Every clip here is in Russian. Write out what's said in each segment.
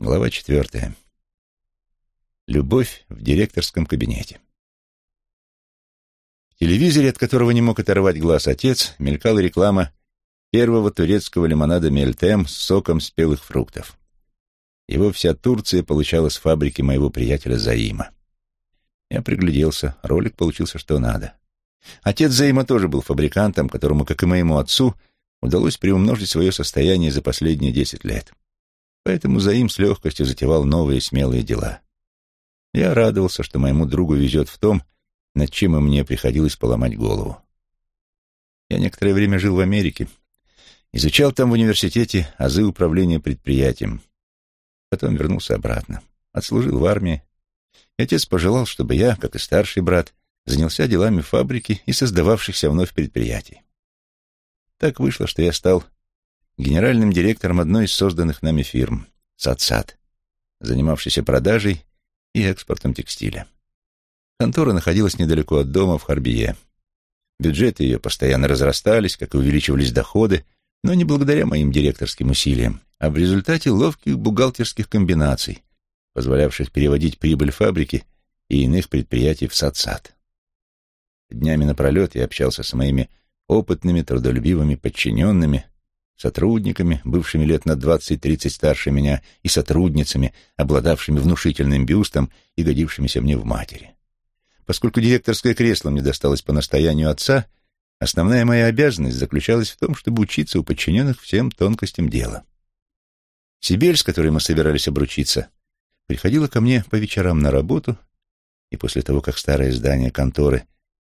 Глава четвертая. Любовь в директорском кабинете. В телевизоре, от которого не мог оторвать глаз отец, мелькала реклама первого турецкого лимонада «Мельтем» с соком спелых фруктов. Его вся Турция получала с фабрики моего приятеля Заима. Я пригляделся, ролик получился что надо. Отец Заима тоже был фабрикантом, которому, как и моему отцу, удалось приумножить свое состояние за последние десять лет. Поэтому Заим с легкостью затевал новые смелые дела. Я радовался, что моему другу везет в том, над чем и мне приходилось поломать голову. Я некоторое время жил в Америке, изучал там в университете азы управления предприятием. Потом вернулся обратно, отслужил в армии. И отец пожелал, чтобы я, как и старший брат, занялся делами фабрики и создававшихся вновь предприятий. Так вышло, что я стал генеральным директором одной из созданных нами фирм «Сатсат», занимавшейся продажей и экспортом текстиля. Контора находилась недалеко от дома в Харбие. Бюджеты ее постоянно разрастались, как и увеличивались доходы, но не благодаря моим директорским усилиям, а в результате ловких бухгалтерских комбинаций, позволявших переводить прибыль фабрики и иных предприятий в Сатсат. Днями напролет я общался с моими опытными, трудолюбивыми подчиненными, сотрудниками, бывшими лет на двадцать-тридцать старше меня, и сотрудницами, обладавшими внушительным бюстом и годившимися мне в матери. Поскольку директорское кресло мне досталось по настоянию отца, основная моя обязанность заключалась в том, чтобы учиться у подчиненных всем тонкостям дела. Сибель, с которой мы собирались обручиться, приходила ко мне по вечерам на работу, и после того, как старое здание конторы,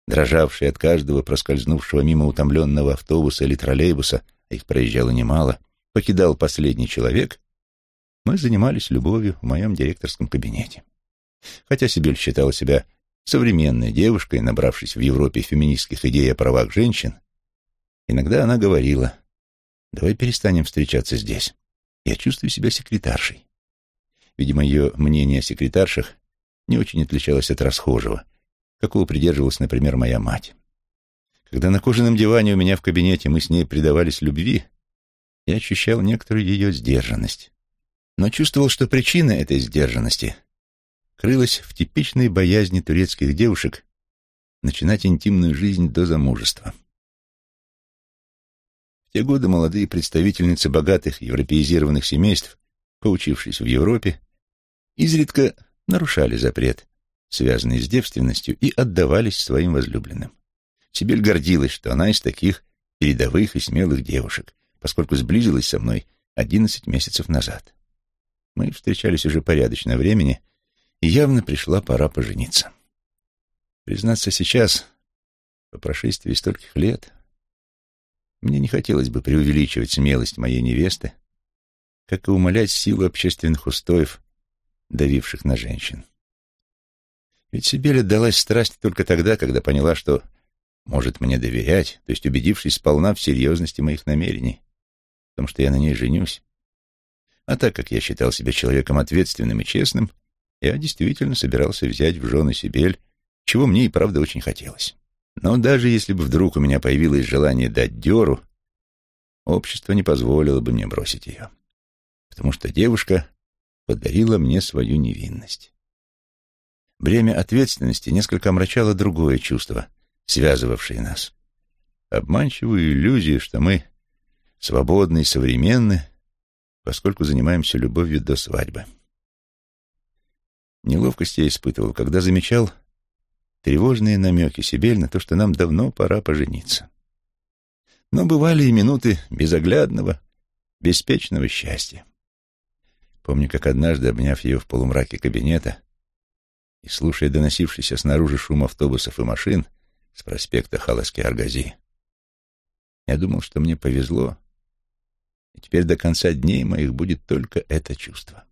дрожавшее от каждого проскользнувшего мимо утомленного автобуса или троллейбуса, их проезжало немало, покидал последний человек, мы занимались любовью в моем директорском кабинете. Хотя Сибель считала себя современной девушкой, набравшись в Европе феминистских идей о правах женщин, иногда она говорила, «Давай перестанем встречаться здесь. Я чувствую себя секретаршей». Видимо, ее мнение о секретаршах не очень отличалось от расхожего, какого придерживалась, например, моя мать. Когда на кожаном диване у меня в кабинете мы с ней предавались любви, я ощущал некоторую ее сдержанность. Но чувствовал, что причина этой сдержанности крылась в типичной боязни турецких девушек начинать интимную жизнь до замужества. В те годы молодые представительницы богатых европеизированных семейств, поучившись в Европе, изредка нарушали запрет, связанный с девственностью, и отдавались своим возлюбленным. Сибель гордилась, что она из таких передовых и смелых девушек, поскольку сблизилась со мной одиннадцать месяцев назад. Мы встречались уже порядочно времени, и явно пришла пора пожениться. Признаться сейчас, по прошествии стольких лет, мне не хотелось бы преувеличивать смелость моей невесты, как и умалять силу общественных устоев, давивших на женщин. Ведь Сибель отдалась страсти только тогда, когда поняла, что может мне доверять, то есть убедившись сполна в серьезности моих намерений, в том, что я на ней женюсь. А так как я считал себя человеком ответственным и честным, я действительно собирался взять в жены Сибель, чего мне и правда очень хотелось. Но даже если бы вдруг у меня появилось желание дать дёру, общество не позволило бы мне бросить ее, потому что девушка подарила мне свою невинность. Бремя ответственности несколько омрачало другое чувство — связывавшие нас. Обманчивую иллюзию, что мы свободны и современны, поскольку занимаемся любовью до свадьбы. Неловкость я испытывал, когда замечал тревожные намеки Сибель на то, что нам давно пора пожениться. Но бывали и минуты безоглядного, беспечного счастья. Помню, как однажды, обняв ее в полумраке кабинета и слушая доносившийся снаружи шум автобусов и машин, с проспекта Халаски-Аргази. Я думал, что мне повезло, и теперь до конца дней моих будет только это чувство.